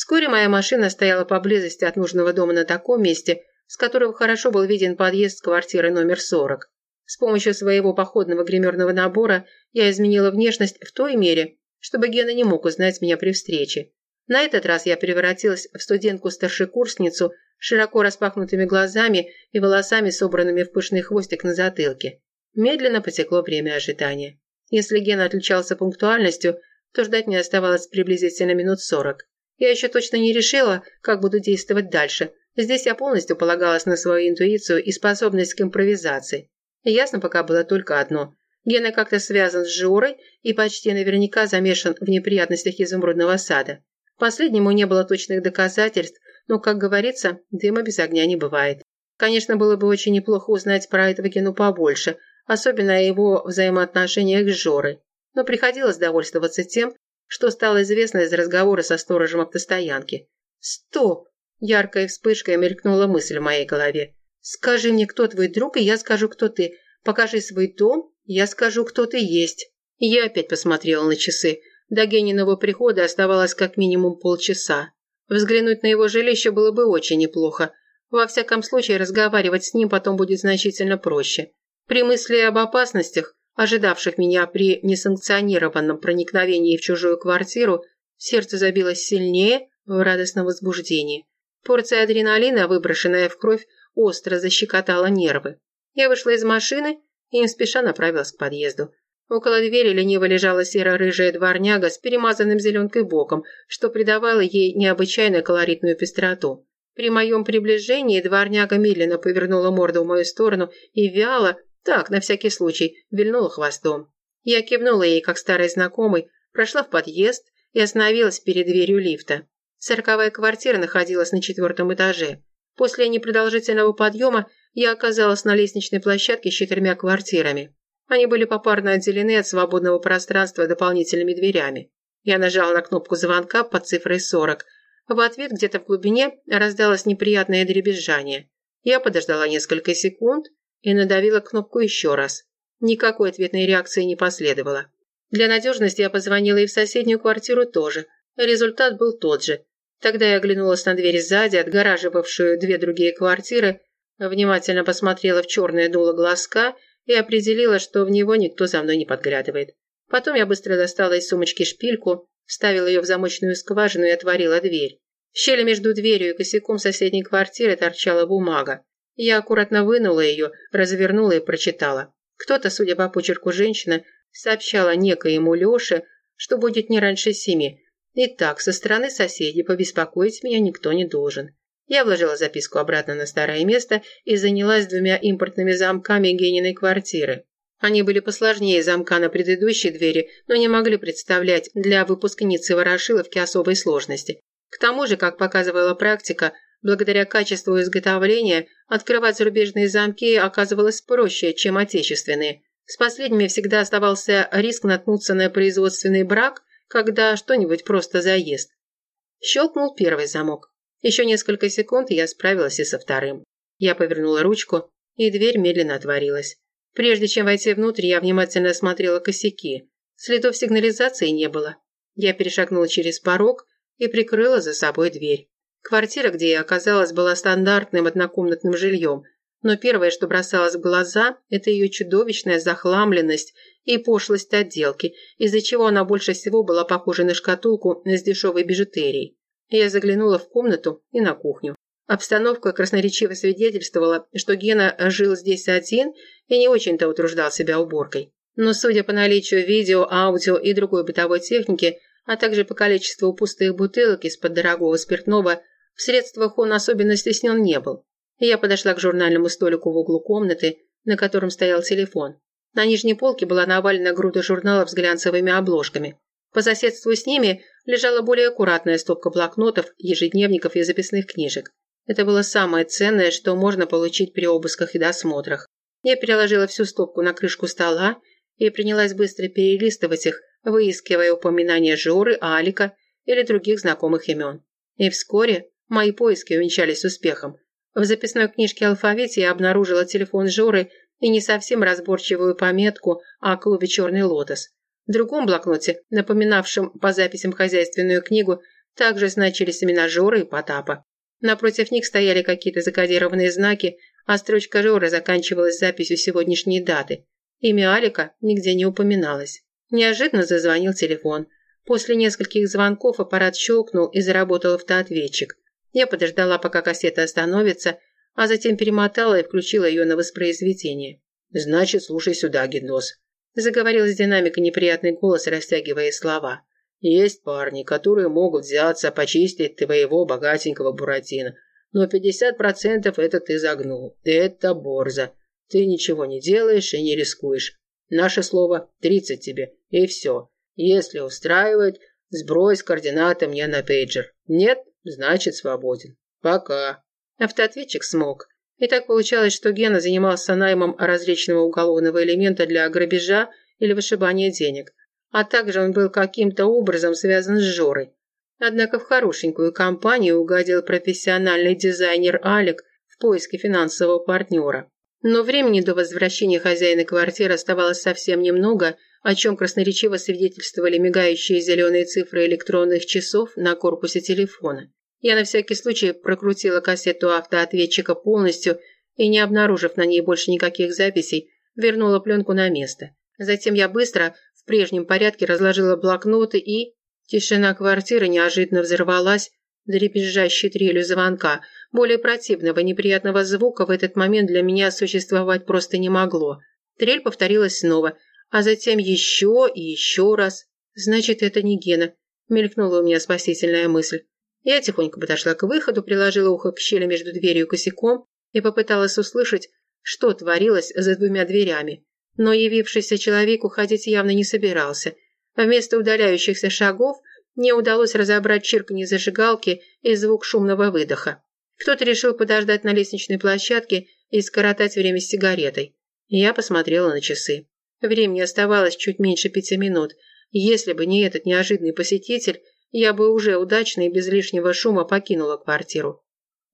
Вскоре моя машина стояла поблизости от нужного дома на таком месте, с которого хорошо был виден подъезд квартиры номер 40. С помощью своего походного гримерного набора я изменила внешность в той мере, чтобы Гена не мог узнать меня при встрече. На этот раз я превратилась в студентку-старшекурсницу с широко распахнутыми глазами и волосами, собранными в пышный хвостик на затылке. Медленно потекло время ожидания. Если Гена отличался пунктуальностью, то ждать мне оставалось приблизительно минут сорок. Я еще точно не решила, как буду действовать дальше. Здесь я полностью полагалась на свою интуицию и способность к импровизации. ясно пока было только одно. Гена как-то связан с Жорой и почти наверняка замешан в неприятностях изумрудного сада. Последнему не было точных доказательств, но, как говорится, дыма без огня не бывает. Конечно, было бы очень неплохо узнать про этого Гену побольше, особенно о его взаимоотношениях с Жорой. Но приходилось довольствоваться тем, что стало известно из разговора со сторожем автостоянки. «Стоп!» – яркой вспышкой мелькнула мысль в моей голове. «Скажи мне, кто твой друг, и я скажу, кто ты. Покажи свой дом, я скажу, кто ты есть». Я опять посмотрела на часы. До Гениного прихода оставалось как минимум полчаса. Взглянуть на его жилище было бы очень неплохо. Во всяком случае, разговаривать с ним потом будет значительно проще. При мысли об опасностях ожидавших меня при несанкционированном проникновении в чужую квартиру, сердце забилось сильнее в радостном возбуждении. Порция адреналина, выброшенная в кровь, остро защекотала нервы. Я вышла из машины и не спеша направилась к подъезду. Около двери лениво лежала серо-рыжая дворняга с перемазанным зеленкой боком, что придавало ей необычайно колоритную пестроту. При моем приближении дворняга медленно повернула морду в мою сторону и вяло, так, на всякий случай, вильнула хвостом. Я кивнула ей, как старый знакомый, прошла в подъезд и остановилась перед дверью лифта. Сороковая квартира находилась на четвертом этаже. После непродолжительного подъема я оказалась на лестничной площадке с четырьмя квартирами. Они были попарно отделены от свободного пространства дополнительными дверями. Я нажала на кнопку звонка под цифрой 40. В ответ где-то в глубине раздалось неприятное дребезжание. Я подождала несколько секунд, и надавила кнопку еще раз. Никакой ответной реакции не последовало. Для надежности я позвонила и в соседнюю квартиру тоже. Результат был тот же. Тогда я оглянулась на дверь сзади, отгораживавшую две другие квартиры, внимательно посмотрела в черное дуло глазка и определила, что в него никто за мной не подглядывает. Потом я быстро достала из сумочки шпильку, вставила ее в замочную скважину и отворила дверь. В щели между дверью и косяком соседней квартиры торчала бумага. Я аккуратно вынула ее, развернула и прочитала. Кто-то, судя по почерку женщины, сообщала некоему Леше, что будет не раньше семи. Итак, со стороны соседей побеспокоить меня никто не должен. Я вложила записку обратно на старое место и занялась двумя импортными замками Гениной квартиры. Они были посложнее замка на предыдущей двери, но не могли представлять для выпускницы Ворошиловки особой сложности. К тому же, как показывала практика, Благодаря качеству изготовления открывать зарубежные замки оказывалось проще, чем отечественные. С последними всегда оставался риск наткнуться на производственный брак, когда что-нибудь просто заест. Щелкнул первый замок. Еще несколько секунд я справилась и со вторым. Я повернула ручку, и дверь медленно отворилась. Прежде чем войти внутрь, я внимательно осмотрела косяки. Следов сигнализации не было. Я перешагнула через порог и прикрыла за собой дверь. Квартира, где я оказалась, была стандартным однокомнатным жильем, но первое, что бросалось в глаза, это ее чудовищная захламленность и пошлость отделки, из-за чего она больше всего была похожа на шкатулку с дешевой бижутерией. Я заглянула в комнату и на кухню. Обстановка красноречиво свидетельствовала, что Гена жил здесь один и не очень-то утруждал себя уборкой. Но судя по наличию видео, аудио и другой бытовой техники, а также по количеству пустых бутылок из-под дорогого спиртного, в средствах он особенно стеснен не был. Я подошла к журнальному столику в углу комнаты, на котором стоял телефон. На нижней полке была навалена груда журналов с глянцевыми обложками. По соседству с ними лежала более аккуратная стопка блокнотов, ежедневников и записных книжек. Это было самое ценное, что можно получить при обысках и досмотрах. Я переложила всю стопку на крышку стола и принялась быстро перелистывать их, выискивая упоминания Жоры, Алика или других знакомых имен. И вскоре Мои поиски увенчались успехом. В записной книжке алфавите я обнаружила телефон Жоры и не совсем разборчивую пометку о клубе «Черный лотос». В другом блокноте, напоминавшем по записям хозяйственную книгу, Также значились имена Жоры и Потапа. Напротив них стояли какие-то закодированные знаки, а строчка Жоры заканчивалась записью сегодняшней даты. Имя Алика нигде не упоминалось. Неожиданно зазвонил телефон. После нескольких звонков аппарат щелкнул и заработал автоответчик. Я подождала, пока кассета остановится, а затем перемотала и включила ее на воспроизведение. «Значит, слушай сюда, Гендос», – заговорил с динамика неприятный голос, растягивая слова. «Есть парни, которые могут взяться почистить твоего богатенького Буратино, но 50% это ты загнул. Это борзо. Ты ничего не делаешь и не рискуешь. Наше слово 30 тебе, и все. Если устраивает, сбрось координаты мне на пейджер. Нет, значит свободен. Пока». Автоответчик смог. И так получалось, что Гена занимался наймом различного уголовного элемента для грабежа или вышибания денег. А также он был каким-то образом связан с Жорой. Однако в хорошенькую компанию угодил профессиональный дизайнер Алик в поиске финансового партнера. Но времени до возвращения хозяина квартиры оставалось совсем немного, о чем красноречиво свидетельствовали мигающие зеленые цифры электронных часов на корпусе телефона. Я на всякий случай прокрутила кассету автоответчика полностью и, не обнаружив на ней больше никаких записей, вернула пленку на место. Затем я быстро, в прежнем порядке, разложила блокноты и... Тишина квартиры неожиданно взорвалась дребезжащей трелью звонка. Более противного, неприятного звука в этот момент для меня существовать просто не могло. Трель повторилась снова, а затем еще и еще раз. «Значит, это не Гена», — мелькнула у меня спасительная мысль. Я тихонько подошла к выходу, приложила ухо к щели между дверью и косяком и попыталась услышать, что творилось за двумя дверями. Но явившийся человек уходить явно не собирался. Вместо удаляющихся шагов мне удалось разобрать чирканье зажигалки и звук шумного выдоха. Кто-то решил подождать на лестничной площадке и скоротать время с сигаретой. Я посмотрела на часы. Времени оставалось чуть меньше пяти минут. Если бы не этот неожиданный посетитель, я бы уже удачно и без лишнего шума покинула квартиру.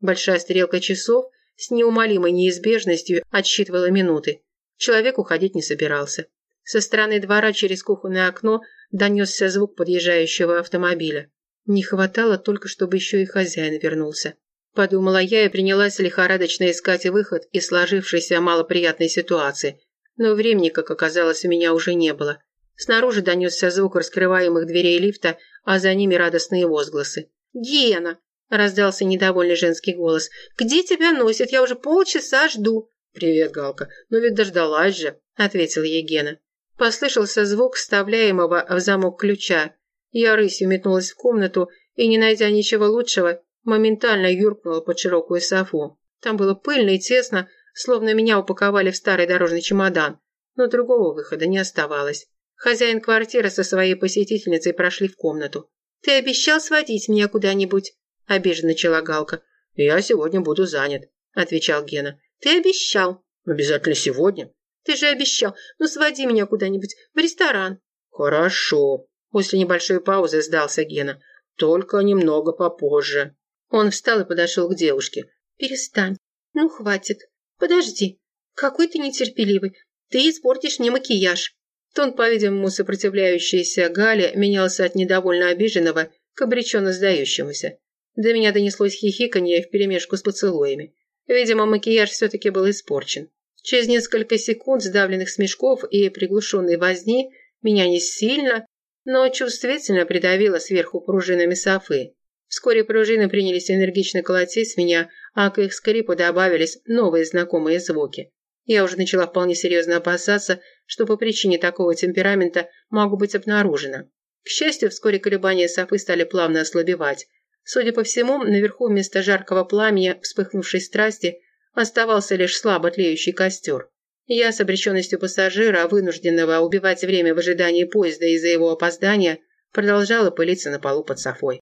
Большая стрелка часов с неумолимой неизбежностью отсчитывала минуты. Человек уходить не собирался. Со стороны двора через кухонное окно донесся звук подъезжающего автомобиля. Не хватало только, чтобы еще и хозяин вернулся. Подумала я и принялась лихорадочно искать выход из сложившейся малоприятной ситуации. Но времени, как оказалось, у меня уже не было. Снаружи донесся звук раскрываемых дверей лифта, а за ними радостные возгласы. «Гена!» – раздался недовольный женский голос. «Где тебя носят? Я уже полчаса жду». «Привет, Галка. Ну ведь дождалась же», – ответил ей Гена. Послышался звук вставляемого в замок ключа. Я рысью метнулась в комнату и, не найдя ничего лучшего, моментально юркнула под широкую софу. Там было пыльно и тесно, словно меня упаковали в старый дорожный чемодан. Но другого выхода не оставалось. Хозяин квартиры со своей посетительницей прошли в комнату. «Ты обещал сводить меня куда-нибудь?» – обиженно начала Галка. «Я сегодня буду занят», – отвечал Гена. «Ты обещал». «Обязательно сегодня». «Ты же обещал. Ну, своди меня куда-нибудь. В ресторан». «Хорошо». После небольшой паузы сдался Гена. «Только немного попозже». Он встал и подошел к девушке. «Перестань. Ну, хватит. Подожди. Какой ты нетерпеливый. Ты испортишь мне макияж». Тон, по-видимому, сопротивляющийся Галя менялся от недовольно обиженного к обреченно сдающемуся. До меня донеслось хихиканье вперемешку с поцелуями. Видимо, макияж все-таки был испорчен. Через несколько секунд сдавленных смешков и приглушенной возни меня не сильно, но чувствительно придавило сверху пружинами софы. Вскоре пружины принялись энергично колотить меня, а к их скрипу добавились новые знакомые звуки. Я уже начала вполне серьезно опасаться, что по причине такого темперамента могу быть обнаружена. К счастью, вскоре колебания Софы стали плавно ослабевать. Судя по всему, наверху вместо жаркого пламени вспыхнувшей страсти оставался лишь слабо тлеющий костер. Я с обреченностью пассажира, вынужденного убивать время в ожидании поезда из-за его опоздания, продолжала пылиться на полу под Софой.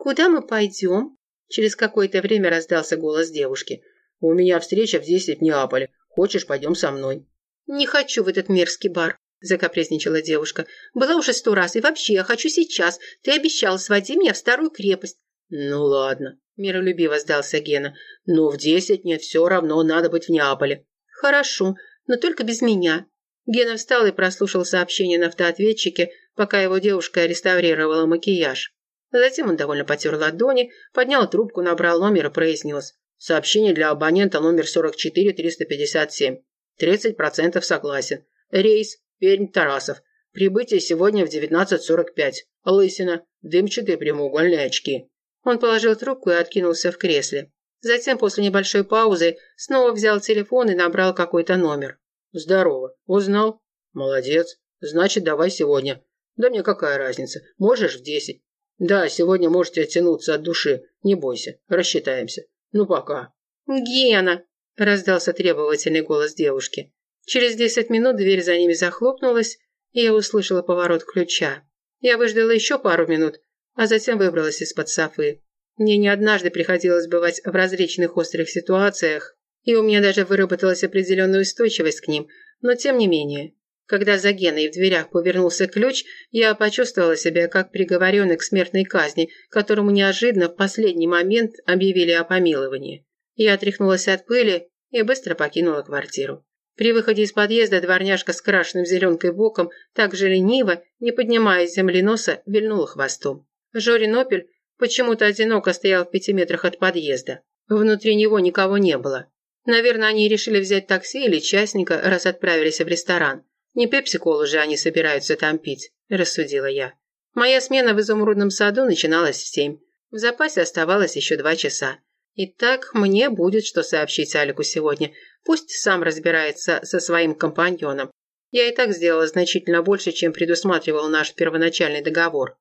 «Куда мы пойдем?» Через какое-то время раздался голос девушки. «У меня встреча в десять в Неаполе. Хочешь, пойдем со мной?» «Не хочу в этот мерзкий бар», – закапризничала девушка. «Была уже сто раз, и вообще я хочу сейчас. Ты обещал, своди меня в старую крепость». «Ну ладно», – миролюбиво сдался Гена. «Но в десять мне все равно надо быть в Неаполе». «Хорошо, но только без меня». Гена встал и прослушал сообщение на автоответчике, пока его девушка реставрировала макияж. Затем он довольно потер ладони, поднял трубку, набрал номер и произнес. Сообщение для абонента номер 44357. 30% согласен. Рейс Пермь-Тарасов. Прибытие сегодня в 19.45. Лысина. Дымчатые прямоугольные очки. Он положил трубку и откинулся в кресле. Затем, после небольшой паузы, снова взял телефон и набрал какой-то номер. «Здорово. Узнал?» «Молодец. Значит, давай сегодня. Да мне какая разница. Можешь в десять?» «Да, сегодня можете оттянуться от души. Не бойся. Рассчитаемся. Ну, пока». «Гена!» – раздался требовательный голос девушки. Через десять минут дверь за ними захлопнулась, и я услышала поворот ключа. Я выждала еще пару минут, а затем выбралась из-под софы. Мне не однажды приходилось бывать в различных острых ситуациях, и у меня даже выработалась определенная устойчивость к ним, но тем не менее. Когда за Геной в дверях повернулся ключ, я почувствовала себя как приговоренный к смертной казни, которому неожиданно в последний момент объявили о помиловании. Я отряхнулась от пыли и быстро покинула квартиру. При выходе из подъезда дворняжка с крашенным зеленкой боком так же лениво, не поднимая с земли носа, вильнула хвостом. Жорин Опель почему-то одиноко стоял в пяти метрах от подъезда. Внутри него никого не было. Наверное, они решили взять такси или частника, раз отправились в ресторан. Не пепси-колу же они собираются там пить, рассудила я. Моя смена в изумрудном саду начиналась в семь. В запасе оставалось еще два часа. Итак, мне будет что сообщить Алику сегодня. Пусть сам разбирается со своим компаньоном. Я и так сделала значительно больше, чем предусматривал наш первоначальный договор.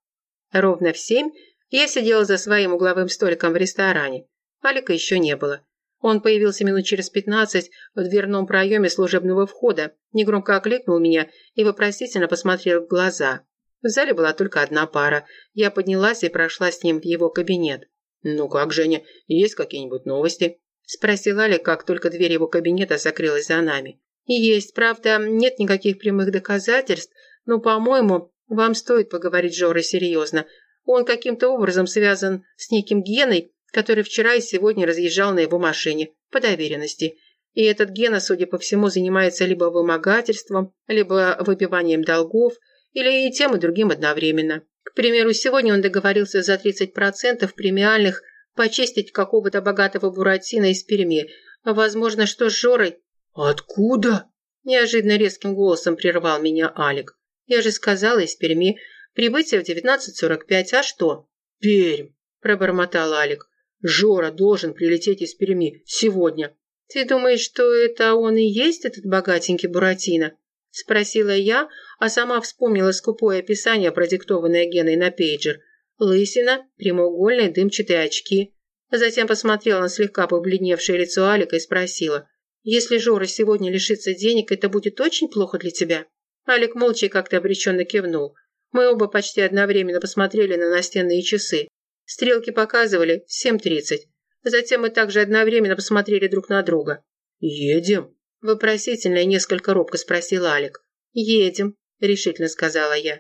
Ровно в семь я сидела за своим угловым столиком в ресторане. Алика еще не было. Он появился минут через пятнадцать в дверном проеме служебного входа, негромко окликнул меня и вопросительно посмотрел в глаза. В зале была только одна пара. Я поднялась и прошла с ним в его кабинет. «Ну как, Женя, есть какие-нибудь новости?» Спросил Алик, как только дверь его кабинета закрылась за нами. «Есть, правда, нет никаких прямых доказательств, но, по-моему, вам стоит поговорить с Жорой серьезно. Он каким-то образом связан с неким Геной, который вчера и сегодня разъезжал на его машине, по доверенности. И этот Гена, судя по всему, занимается либо вымогательством, либо выпиванием долгов, или и тем, и другим одновременно. К примеру, сегодня он договорился за 30% премиальных почистить какого-то богатого буратино из Перми. Возможно, что с Жорой... «Откуда?» Неожиданно резким голосом прервал меня Алик. «Я же сказала из Перми. Прибытие в 19.45, а что?» «Пермь», – пробормотал Алик. «Жора должен прилететь из Перми сегодня». «Ты думаешь, что это он и есть, этот богатенький Буратино?» – спросила я, а сама вспомнила скупое описание, продиктованное Геной на пейджер. Лысина, прямоугольные дымчатые очки. Затем посмотрела на слегка побледневшее лицо Алика и спросила. «Если Жора сегодня лишится денег, это будет очень плохо для тебя?» Алик молча и как-то обреченно кивнул. Мы оба почти одновременно посмотрели на настенные часы. Стрелки показывали 7.30. Затем мы также одновременно посмотрели друг на друга. «Едем?» – вопросительно и несколько робко спросил Алик. «Едем», – решительно сказала я.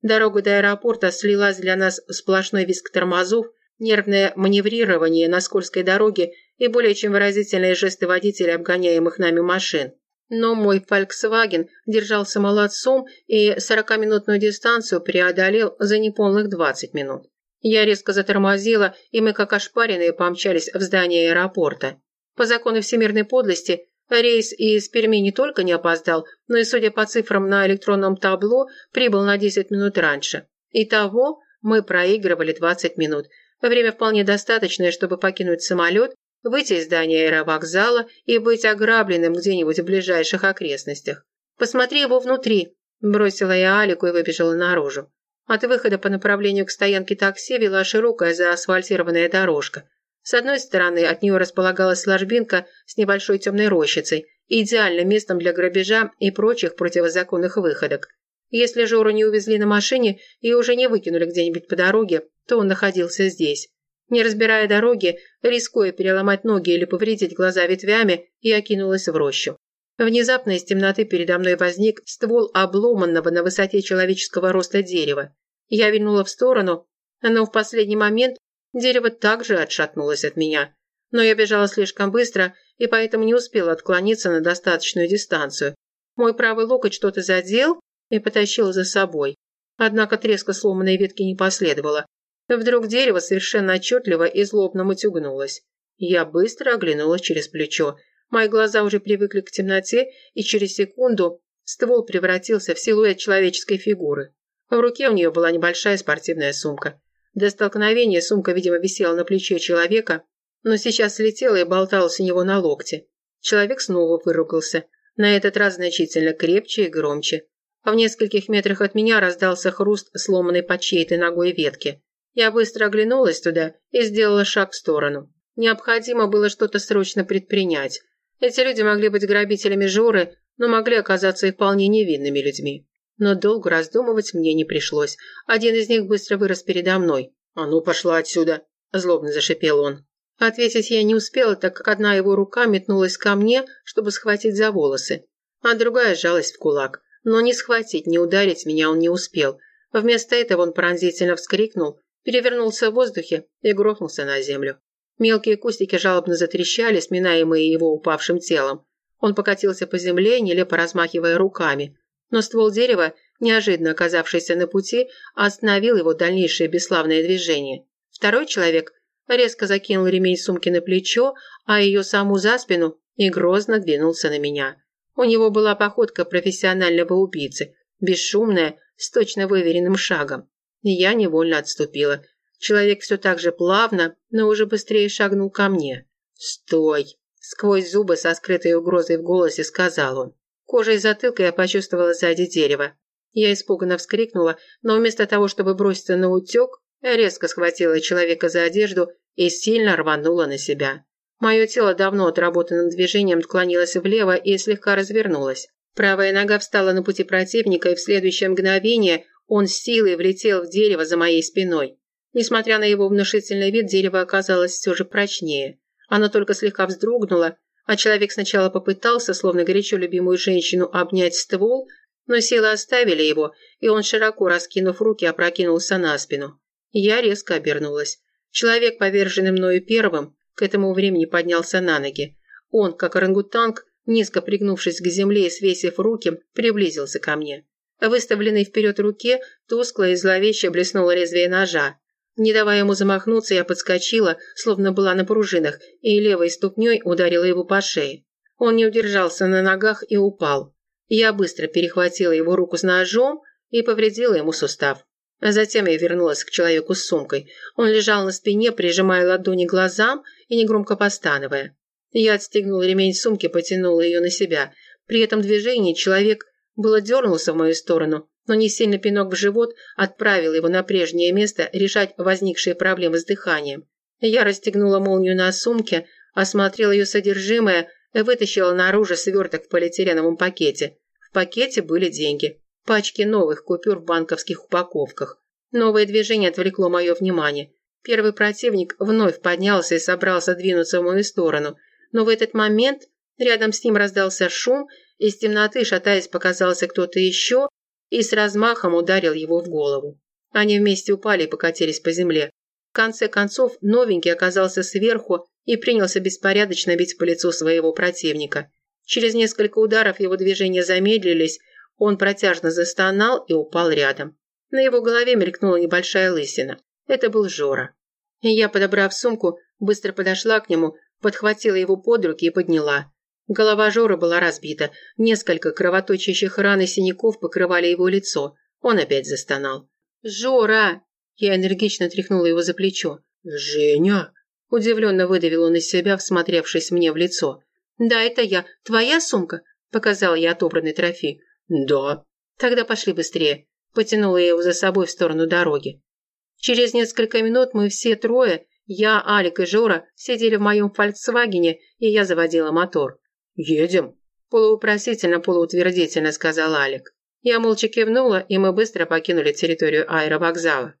Дорога до аэропорта слилась для нас сплошной визг тормозов, нервное маневрирование на скользкой дороге и более чем выразительные жесты водителей обгоняемых нами машин. Но мой Volkswagen держался молодцом и 40-минутную дистанцию преодолел за неполных 20 минут. Я резко затормозила, и мы, как ошпаренные, помчались в здание аэропорта. По закону всемирной подлости, Рейс из Перми не только не опоздал, но и, судя по цифрам на электронном табло, прибыл на 10 минут раньше. Итого мы проигрывали 20 минут. Время вполне достаточное, чтобы покинуть самолет, выйти из здания аэровокзала и быть ограбленным где-нибудь в ближайших окрестностях. «Посмотри его внутри», – бросила я Алику и выбежала наружу. От выхода по направлению к стоянке такси вела широкая заасфальтированная дорожка. С одной стороны от нее располагалась ложбинка с небольшой темной рощицей, идеальным местом для грабежа и прочих противозаконных выходок. Если Жору не увезли на машине и уже не выкинули где-нибудь по дороге, то он находился здесь. Не разбирая дороги, рискуя переломать ноги или повредить глаза ветвями, я кинулась в рощу. Внезапно из темноты передо мной возник ствол обломанного на высоте человеческого роста дерева. Я вильнула в сторону, но в последний момент Дерево также отшатнулось от меня. Но я бежала слишком быстро и поэтому не успела отклониться на достаточную дистанцию. Мой правый локоть что-то задел и потащил за собой. Однако треска сломанной ветки не последовало. Вдруг дерево совершенно отчетливо и злобно матюгнулось. Я быстро оглянулась через плечо. Мои глаза уже привыкли к темноте, и через секунду ствол превратился в силуэт человеческой фигуры. В руке у нее была небольшая спортивная сумка. До столкновения сумка, видимо, висела на плече человека, но сейчас слетела и болталась у него на локте. Человек снова выругался, на этот раз значительно крепче и громче. А в нескольких метрах от меня раздался хруст сломанной под чьей-то ногой ветки. Я быстро оглянулась туда и сделала шаг в сторону. Необходимо было что-то срочно предпринять. Эти люди могли быть грабителями Жоры, но могли оказаться и вполне невинными людьми. Но долго раздумывать мне не пришлось. Один из них быстро вырос передо мной. «А ну, пошла отсюда!» – злобно зашипел он. Ответить я не успела, так как одна его рука метнулась ко мне, чтобы схватить за волосы, а другая сжалась в кулак. Но не схватить, не ударить меня он не успел. Вместо этого он пронзительно вскрикнул, перевернулся в воздухе и грохнулся на землю. Мелкие кустики жалобно затрещали, сминаемые его упавшим телом. Он покатился по земле, нелепо размахивая руками. Но ствол дерева, неожиданно оказавшийся на пути, остановил его дальнейшее бесславное движение. Второй человек резко закинул ремень сумки на плечо, а ее саму за спину и грозно двинулся на меня. У него была походка профессионального убийцы, бесшумная, с точно выверенным шагом. И я невольно отступила. Человек все так же плавно, но уже быстрее шагнул ко мне. «Стой!» Сквозь зубы со скрытой угрозой в голосе сказал он. Кожей затылка я почувствовала сзади дерева. Я испуганно вскрикнула, но вместо того, чтобы броситься на утек, резко схватила человека за одежду и сильно рванула на себя. Мое тело давно отработанным движением отклонилось влево и слегка развернулось. Правая нога встала на пути противника, и в следующее мгновение он с силой влетел в дерево за моей спиной. Несмотря на его внушительный вид, дерево оказалось все же прочнее. Оно только слегка вздрогнуло, а человек сначала попытался, словно горячо любимую женщину, обнять ствол, но силы оставили его, и он, широко раскинув руки, опрокинулся на спину. Я резко обернулась. Человек, поверженный мною первым, к этому времени поднялся на ноги. Он, как орангутанг, низко пригнувшись к земле и свесив руки, приблизился ко мне. Выставленной вперед руке тускло и зловеще блеснуло лезвие ножа. Не давая ему замахнуться, я подскочила, словно была на пружинах, и левой ступней ударила его по шее. Он не удержался на ногах и упал. Я быстро перехватила его руку с ножом и повредила ему сустав. А затем я вернулась к человеку с сумкой. Он лежал на спине, прижимая ладони к глазам и негромко постановая. Я отстегнула ремень сумки, потянула ее на себя. При этом движении человек было дернулся в мою сторону, но не сильно пинок в живот отправил его на прежнее место решать возникшие проблемы с дыханием. Я расстегнула молнию на сумке, осмотрела ее содержимое вытащила наружу сверток в полиэтиленовом пакете. В пакете были деньги пачки новых купюр в банковских упаковках. Новое движение отвлекло мое внимание. Первый противник вновь поднялся и собрался двинуться в мою сторону, но в этот момент рядом с ним раздался шум, из темноты, шатаясь, показался кто-то еще и с размахом ударил его в голову. Они вместе упали и покатились по земле. В конце концов, новенький оказался сверху и принялся беспорядочно бить по лицу своего противника. Через несколько ударов его движения замедлились, он протяжно застонал и упал рядом. На его голове мелькнула небольшая лысина. Это был Жора. Я, подобрав сумку, быстро подошла к нему, подхватила его под руки и подняла. Голова Жора была разбита, несколько кровоточащих ран и синяков покрывали его лицо. Он опять застонал. «Жора!» Я энергично тряхнула его за плечо. «Женя!» Удивленно выдавил он из себя, всмотревшись мне в лицо. «Да, это я. Твоя сумка?» Показала я отобранный трофей. «Да». «Тогда пошли быстрее», – потянула я его за собой в сторону дороги. Через несколько минут мы все трое, я, Алик и Жора, сидели в моем «Фольксвагене», и я заводила мотор. «Едем?» – полуупросительно, полуутвердительно сказал Алик. Я молча кивнула, и мы быстро покинули территорию аэровокзала.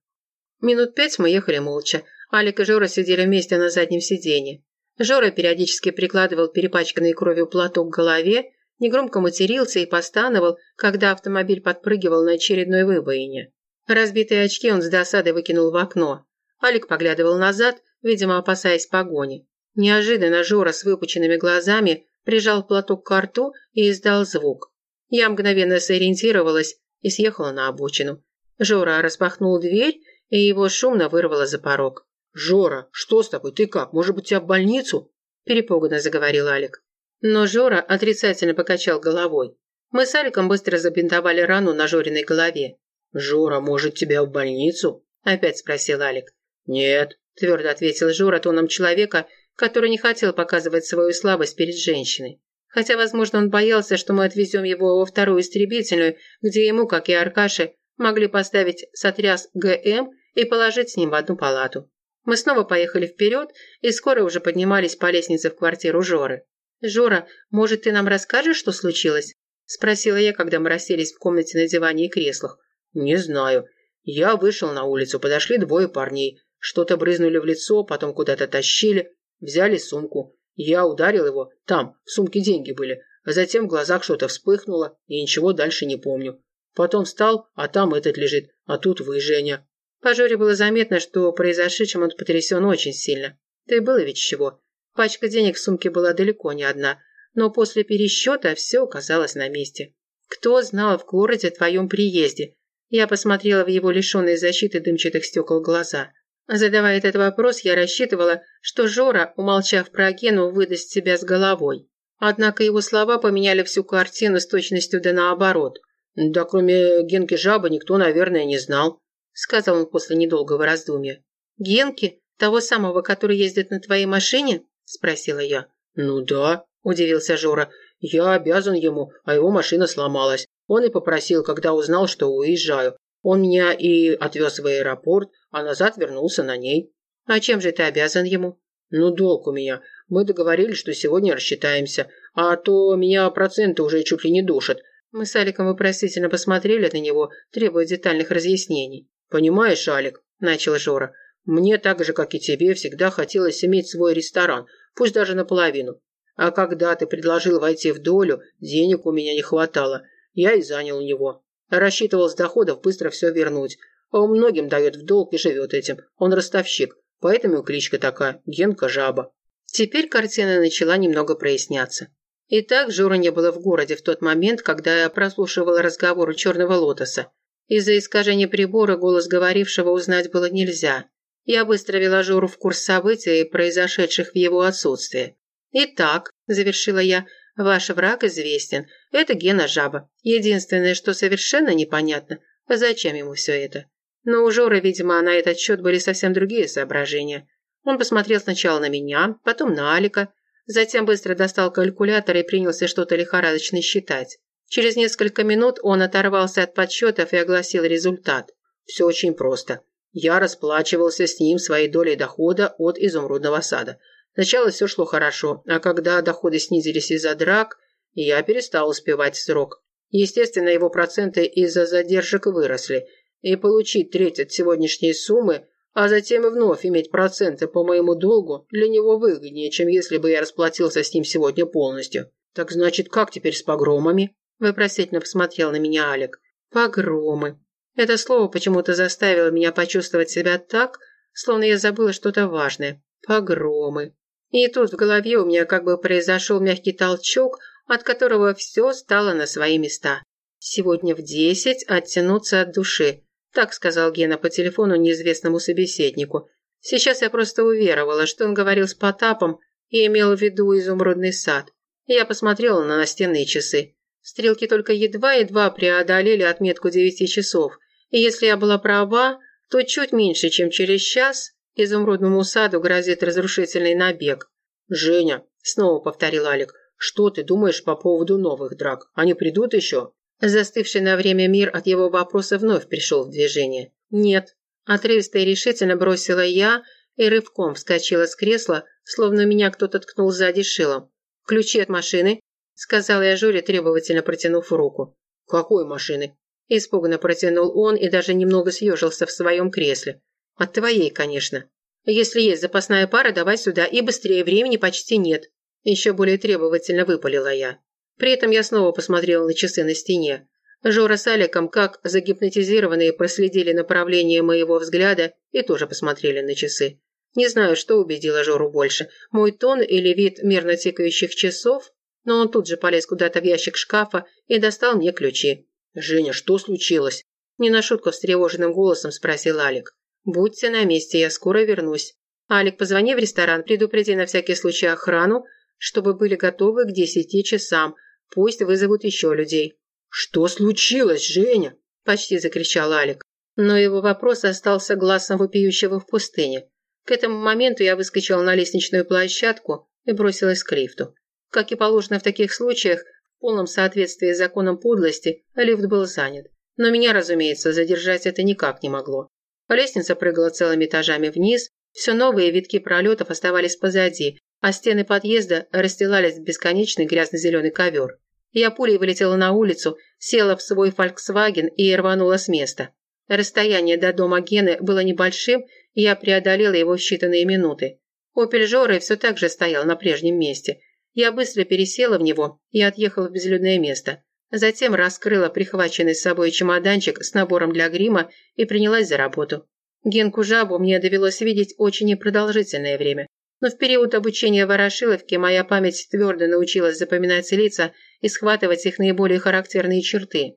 Минут пять мы ехали молча. Алик и Жора сидели вместе на заднем сиденье. Жора периодически прикладывал перепачканный кровью платок к голове, негромко матерился и постановал, когда автомобиль подпрыгивал на очередной выбоине. Разбитые очки он с досадой выкинул в окно. Алик поглядывал назад, видимо, опасаясь погони. Неожиданно Жора с выпученными глазами прижал платок к рту и издал звук. Я мгновенно сориентировалась и съехала на обочину. Жора распахнул дверь, и его шумно вырвало за порог. «Жора, что с тобой? Ты как? Может быть, тебя в больницу?» Перепуганно заговорил Алик. Но Жора отрицательно покачал головой. Мы с Аликом быстро забинтовали рану на Жориной голове. «Жора, может, тебя в больницу?» – опять спросил Алик. «Нет», – твердо ответил Жора тоном человека, который не хотел показывать свою слабость перед женщиной. Хотя, возможно, он боялся, что мы отвезем его во вторую истребительную, где ему, как и Аркаше, могли поставить сотряс ГМ и положить с ним в одну палату. Мы снова поехали вперед и скоро уже поднимались по лестнице в квартиру Жоры. «Жора, может, ты нам расскажешь, что случилось?» – спросила я, когда мы расселись в комнате на диване и креслах. «Не знаю. Я вышел на улицу, подошли двое парней. Что-то брызнули в лицо, потом куда-то тащили, взяли сумку. Я ударил его, там, в сумке деньги были, а затем в глазах что-то вспыхнуло, и ничего дальше не помню. Потом встал, а там этот лежит, а тут вы, Женя. По Жоре было заметно, что произошедшим он потрясен очень сильно. Да и было ведь чего. Пачка денег в сумке была далеко не одна, но после пересчета все оказалось на месте. Кто знал в городе о твоем приезде? Я посмотрела в его лишенные защиты дымчатых стекол глаза. Задавая этот вопрос, я рассчитывала, что Жора, умолчав про Гену, выдаст себя с головой. Однако его слова поменяли всю картину с точностью да наоборот. «Да кроме Генки Жаба никто, наверное, не знал», – сказал он после недолгого раздумья. «Генки? Того самого, который ездит на твоей машине?» – спросила я. «Ну да», – удивился Жора. «Я обязан ему, а его машина сломалась. Он и попросил, когда узнал, что уезжаю. Он меня и отвез в аэропорт, а назад вернулся на ней. А чем же ты обязан ему? Ну, долг у меня. Мы договорились, что сегодня рассчитаемся, а то меня проценты уже чуть ли не душат. Мы с Аликом вопросительно посмотрели на него, требуя детальных разъяснений. «Понимаешь, Алик», – начал Жора, – «мне так же, как и тебе, всегда хотелось иметь свой ресторан, пусть даже наполовину. А когда ты предложил войти в долю, денег у меня не хватало. Я и занял у него. Рассчитывал с доходов быстро все вернуть. А он многим дает в долг и живет этим. Он ростовщик. Поэтому и кличка такая – Генка Жаба. Теперь картина начала немного проясняться. Итак, Жора не было в городе в тот момент, когда я прослушивала разговор у Черного Лотоса. Из-за искажения прибора голос говорившего узнать было нельзя. Я быстро вела Жору в курс событий, произошедших в его отсутствие. «Итак», – завершила я, – «ваш враг известен. Это Гена Жаба. Единственное, что совершенно непонятно, зачем ему все это. Но у Жоры, видимо, на этот счет были совсем другие соображения. Он посмотрел сначала на меня, потом на Алика, затем быстро достал калькулятор и принялся что-то лихорадочно считать. Через несколько минут он оторвался от подсчетов и огласил результат. Все очень просто. Я расплачивался с ним своей долей дохода от изумрудного сада. Сначала все шло хорошо, а когда доходы снизились из-за драк, я перестал успевать срок. Естественно, его проценты из-за задержек выросли – и получить треть от сегодняшней суммы, а затем и вновь иметь проценты по моему долгу, для него выгоднее, чем если бы я расплатился с ним сегодня полностью. Так значит, как теперь с погромами? Вопросительно посмотрел на меня Алик. Погромы. Это слово почему-то заставило меня почувствовать себя так, словно я забыла что-то важное. Погромы. И тут в голове у меня как бы произошел мягкий толчок, от которого все стало на свои места. Сегодня в десять оттянуться от души. Так сказал Гена по телефону неизвестному собеседнику. Сейчас я просто уверовала, что он говорил с Потапом и имел в виду изумрудный сад. Я посмотрела на настенные часы. Стрелки только едва-едва преодолели отметку девяти часов. И если я была права, то чуть меньше, чем через час, изумрудному саду грозит разрушительный набег. «Женя», — снова повторил Алик, — «что ты думаешь по поводу новых драк? Они придут еще?» Застывший на время мир от его вопроса вновь пришел в движение. «Нет». Отрывисто и решительно бросила я и рывком вскочила с кресла, словно меня кто-то ткнул сзади шилом. «Ключи от машины», — сказала я Жоре, требовательно протянув руку. «Какой машины?» Испуганно протянул он и даже немного съежился в своем кресле. «От твоей, конечно. Если есть запасная пара, давай сюда, и быстрее, времени почти нет». Еще более требовательно выпалила я. При этом я снова посмотрела на часы на стене. Жора с Аликом, как загипнотизированные, проследили направление моего взгляда и тоже посмотрели на часы. Не знаю, что убедило Жору больше, мой тон или вид мирно тикающих часов, но он тут же полез куда-то в ящик шкафа и достал мне ключи. «Женя, что случилось?» Не на шутку встревоженным голосом спросил Алик. «Будьте на месте, я скоро вернусь. Алик, позвони в ресторан, предупреди на всякий случай охрану, чтобы были готовы к десяти часам. Пусть вызовут еще людей». «Что случилось, Женя?» – почти закричал Алик. Но его вопрос остался глазом вопиющего в пустыне. К этому моменту я выскочила на лестничную площадку и бросилась к лифту. Как и положено в таких случаях, в полном соответствии с законом подлости, лифт был занят. Но меня, разумеется, задержать это никак не могло. Лестница прыгала целыми этажами вниз, все новые витки пролетов оставались позади, а стены подъезда расстилались в бесконечный грязно-зеленый ковер. Я пулей вылетела на улицу, села в свой «Фольксваген» и рванула с места. Расстояние до дома Гены было небольшим, и я преодолела его в считанные минуты. «Опель Жоры» все так же стоял на прежнем месте. Я быстро пересела в него и отъехала в безлюдное место. Затем раскрыла прихваченный с собой чемоданчик с набором для грима и принялась за работу. Генку Жабу мне довелось видеть очень непродолжительное время. Но в период обучения Ворошиловке моя память твердо научилась запоминать лица и схватывать их наиболее характерные черты.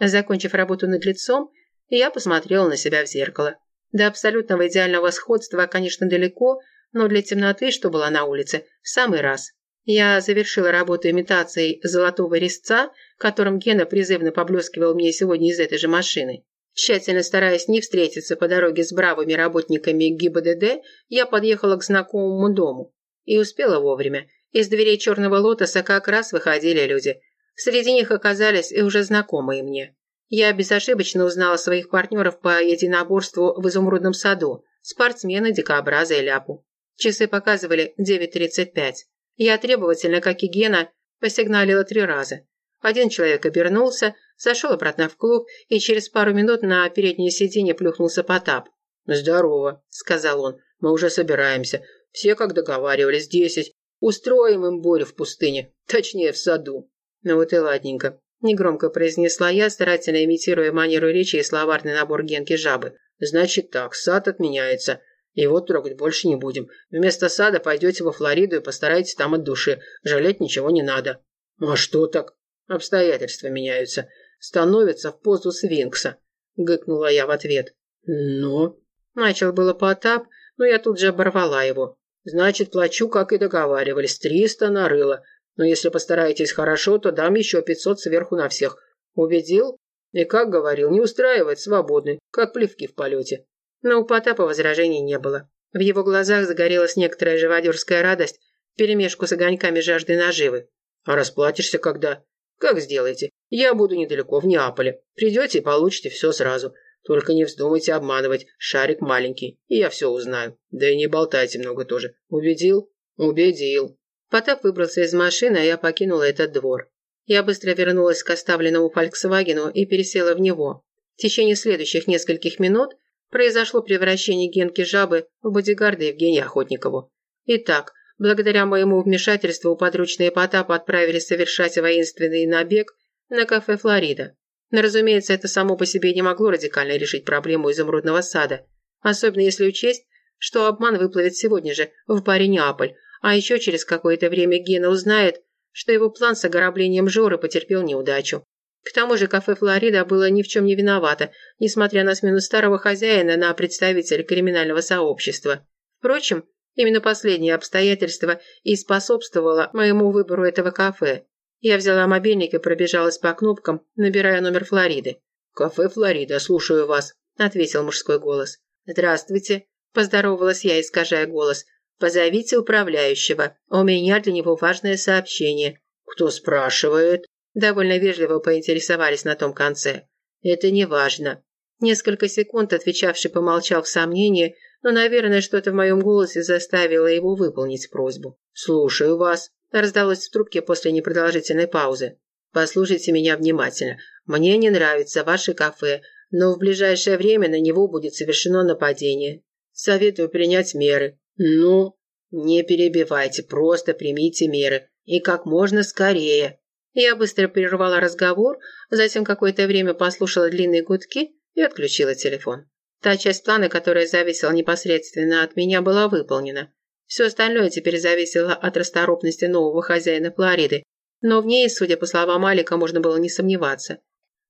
Закончив работу над лицом, я посмотрела на себя в зеркало. До абсолютного идеального сходства, конечно, далеко, но для темноты, что была на улице, в самый раз. Я завершила работу имитацией золотого резца, которым Гена призывно поблескивал мне сегодня из этой же машины. Тщательно стараясь не встретиться по дороге с бравыми работниками ГИБДД, я подъехала к знакомому дому. И успела вовремя. Из дверей черного лотоса как раз выходили люди. Среди них оказались и уже знакомые мне. Я безошибочно узнала своих партнеров по единоборству в изумрудном саду, спортсмена, дикообраза и ляпу. Часы показывали 9.35. Я требовательно, как и Гена, посигналила три раза. Один человек обернулся, зашел обратно в клуб, и через пару минут на переднее сиденье плюхнулся Потап. «Здорово», — сказал он, — «мы уже собираемся. Все, как договаривались, десять. Устроим им бурю в пустыне, точнее, в саду». «Ну вот и ладненько», — негромко произнесла я, старательно имитируя манеру речи и словарный набор Генки Жабы. «Значит так, сад отменяется. Его трогать больше не будем. Вместо сада пойдете во Флориду и постарайтесь там от души. Жалеть ничего не надо». «А что так?» «Обстоятельства меняются. Становятся в позу свинкса», — гыкнула я в ответ. «Но...» Начал было Потап, но я тут же оборвала его. «Значит, плачу, как и договаривались, триста нарыло. Но если постараетесь хорошо, то дам еще пятьсот сверху на всех. Убедил? И, как говорил, не устраивать свободный, как плевки в полете. Но у Потапа возражений не было. В его глазах загорелась некоторая живодерская радость, перемешку с огоньками жажды наживы. «А расплатишься когда?» «Как сделаете? Я буду недалеко, в Неаполе. Придете и получите все сразу. Только не вздумайте обманывать, шарик маленький, и я все узнаю. Да и не болтайте много тоже. Убедил?» «Убедил». Потап выбрался из машины, а я покинула этот двор. Я быстро вернулась к оставленному «Фольксвагену» и пересела в него. В течение следующих нескольких минут произошло превращение Генки Жабы в бодигарда Евгения Охотникову. Итак, благодаря моему вмешательству подручные Потапа отправились совершать воинственный набег на кафе «Флорида». Но, разумеется, это само по себе не могло радикально решить проблему изумрудного сада, особенно если учесть, что обман выплывет сегодня же в баре «Неаполь», а еще через какое-то время Гена узнает, что его план с ограблением Жоры потерпел неудачу. К тому же кафе «Флорида» было ни в чем не виновато, несмотря на смену старого хозяина на представителя криминального сообщества. Впрочем, именно последнее обстоятельство и способствовало моему выбору этого кафе. Я взяла мобильник и пробежалась по кнопкам, набирая номер Флориды. «Кафе «Флорида», слушаю вас», – ответил мужской голос. «Здравствуйте», – поздоровалась я, искажая голос. «Позовите управляющего. У меня для него важное сообщение». «Кто спрашивает?» Довольно вежливо поинтересовались на том конце. «Это не важно». Несколько секунд отвечавший помолчал в сомнении, но, наверное, что-то в моем голосе заставило его выполнить просьбу. «Слушаю вас», – раздалось в трубке после непродолжительной паузы. «Послушайте меня внимательно. Мне не нравится ваше кафе, но в ближайшее время на него будет совершено нападение. Советую принять меры. Ну, не перебивайте, просто примите меры. И как можно скорее. Я быстро прервала разговор, затем какое-то время послушала длинные гудки и отключила телефон. Та часть плана, которая зависела непосредственно от меня, была выполнена. Все остальное теперь зависело от расторопности нового хозяина Флориды, но в ней, судя по словам Алика, можно было не сомневаться.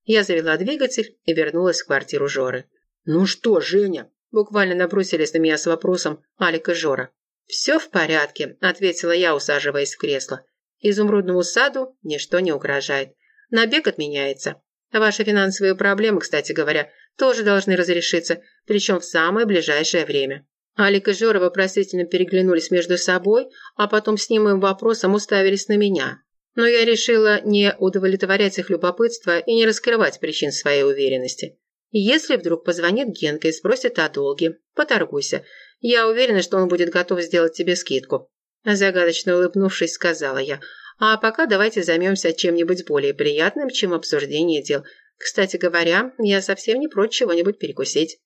Я завела двигатель и вернулась в квартиру Жоры. «Ну что, Женя?» Буквально набросились на меня с вопросом Алик и Жора. «Все в порядке», – ответила я, усаживаясь в кресло. «Изумрудному саду ничто не угрожает. Набег отменяется. Ваши финансовые проблемы, кстати говоря, тоже должны разрешиться, причем в самое ближайшее время». Алик и Жора вопросительно переглянулись между собой, а потом с немым вопросом уставились на меня. Но я решила не удовлетворять их любопытство и не раскрывать причин своей уверенности. Если вдруг позвонит Генка и спросит о долге, поторгуйся. Я уверена, что он будет готов сделать тебе скидку. Загадочно улыбнувшись, сказала я. А пока давайте займемся чем-нибудь более приятным, чем обсуждение дел. Кстати говоря, я совсем не прочь чего-нибудь перекусить.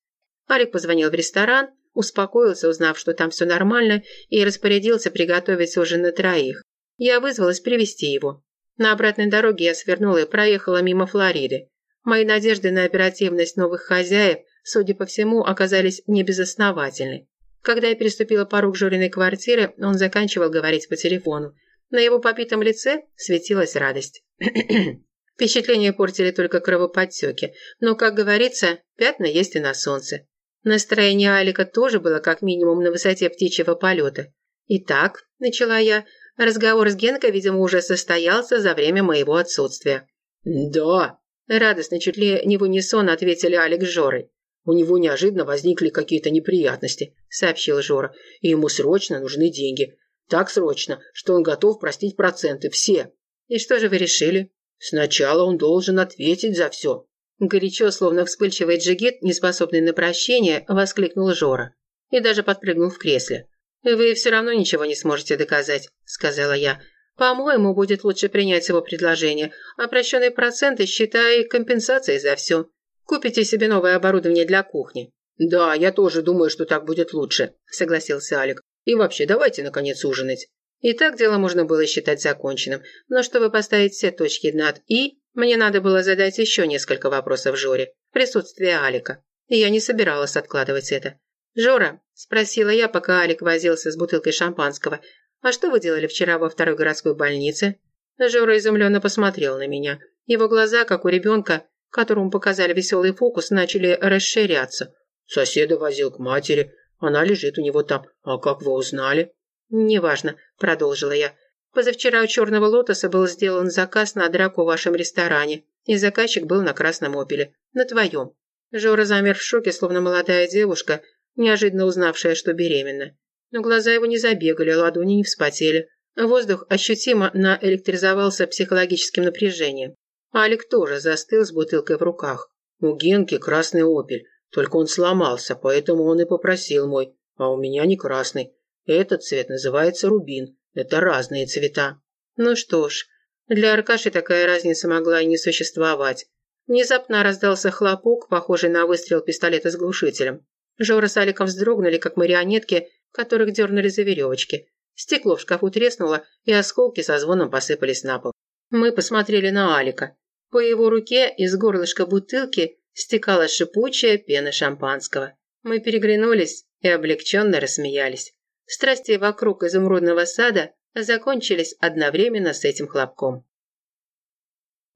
Алик позвонил в ресторан, успокоился, узнав, что там все нормально, и распорядился приготовить ужин на троих. Я вызвалась привести его. На обратной дороге я свернула и проехала мимо Флориды. Мои надежды на оперативность новых хозяев, судя по всему, оказались небезосновательны. Когда я переступила порог Жориной квартиры, он заканчивал говорить по телефону. На его побитом лице светилась радость. Впечатление портили только кровоподтеки, но, как говорится, пятна есть и на солнце. Настроение Алика тоже было как минимум на высоте птичьего полета. «Итак», – начала я, – разговор с Генкой, видимо, уже состоялся за время моего отсутствия. «Да», Радостно, чуть ли не в унисон ответили Алекс с Жорой. «У него неожиданно возникли какие-то неприятности», – сообщил Жора. «И ему срочно нужны деньги. Так срочно, что он готов простить проценты, все». «И что же вы решили?» «Сначала он должен ответить за все». Горячо, словно вспыльчивый джигит, неспособный на прощение, воскликнул Жора. И даже подпрыгнул в кресле. «Вы все равно ничего не сможете доказать», – сказала я. По-моему, будет лучше принять его предложение. Обращенные проценты считай компенсацией за все. Купите себе новое оборудование для кухни». «Да, я тоже думаю, что так будет лучше», – согласился Алик. «И вообще, давайте, наконец, ужинать». И так дело можно было считать законченным. Но чтобы поставить все точки над «и», мне надо было задать еще несколько вопросов Жоре в Алика. И я не собиралась откладывать это. «Жора», – спросила я, пока Алик возился с бутылкой шампанского, «А что вы делали вчера во второй городской больнице?» Жора изумленно посмотрел на меня. Его глаза, как у ребенка, которому показали веселый фокус, начали расширяться. «Соседа возил к матери. Она лежит у него там. А как вы узнали?» «Неважно», – продолжила я. «Позавчера у «Черного лотоса» был сделан заказ на драку в вашем ресторане, и заказчик был на красном опеле. На твоем». Жора замер в шоке, словно молодая девушка, неожиданно узнавшая, что беременна но глаза его не забегали, ладони не вспотели. Воздух ощутимо наэлектризовался психологическим напряжением. Алик тоже застыл с бутылкой в руках. «У Генки красный опель, только он сломался, поэтому он и попросил мой, а у меня не красный. Этот цвет называется рубин, это разные цвета». Ну что ж, для Аркаши такая разница могла и не существовать. Внезапно раздался хлопок, похожий на выстрел пистолета с глушителем. Жора с Аликом вздрогнули, как марионетки, которых дернули за веревочки. Стекло в шкафу треснуло, и осколки со звоном посыпались на пол. Мы посмотрели на Алика. По его руке из горлышка бутылки стекала шипучая пена шампанского. Мы переглянулись и облегченно рассмеялись. Страсти вокруг изумрудного сада закончились одновременно с этим хлопком.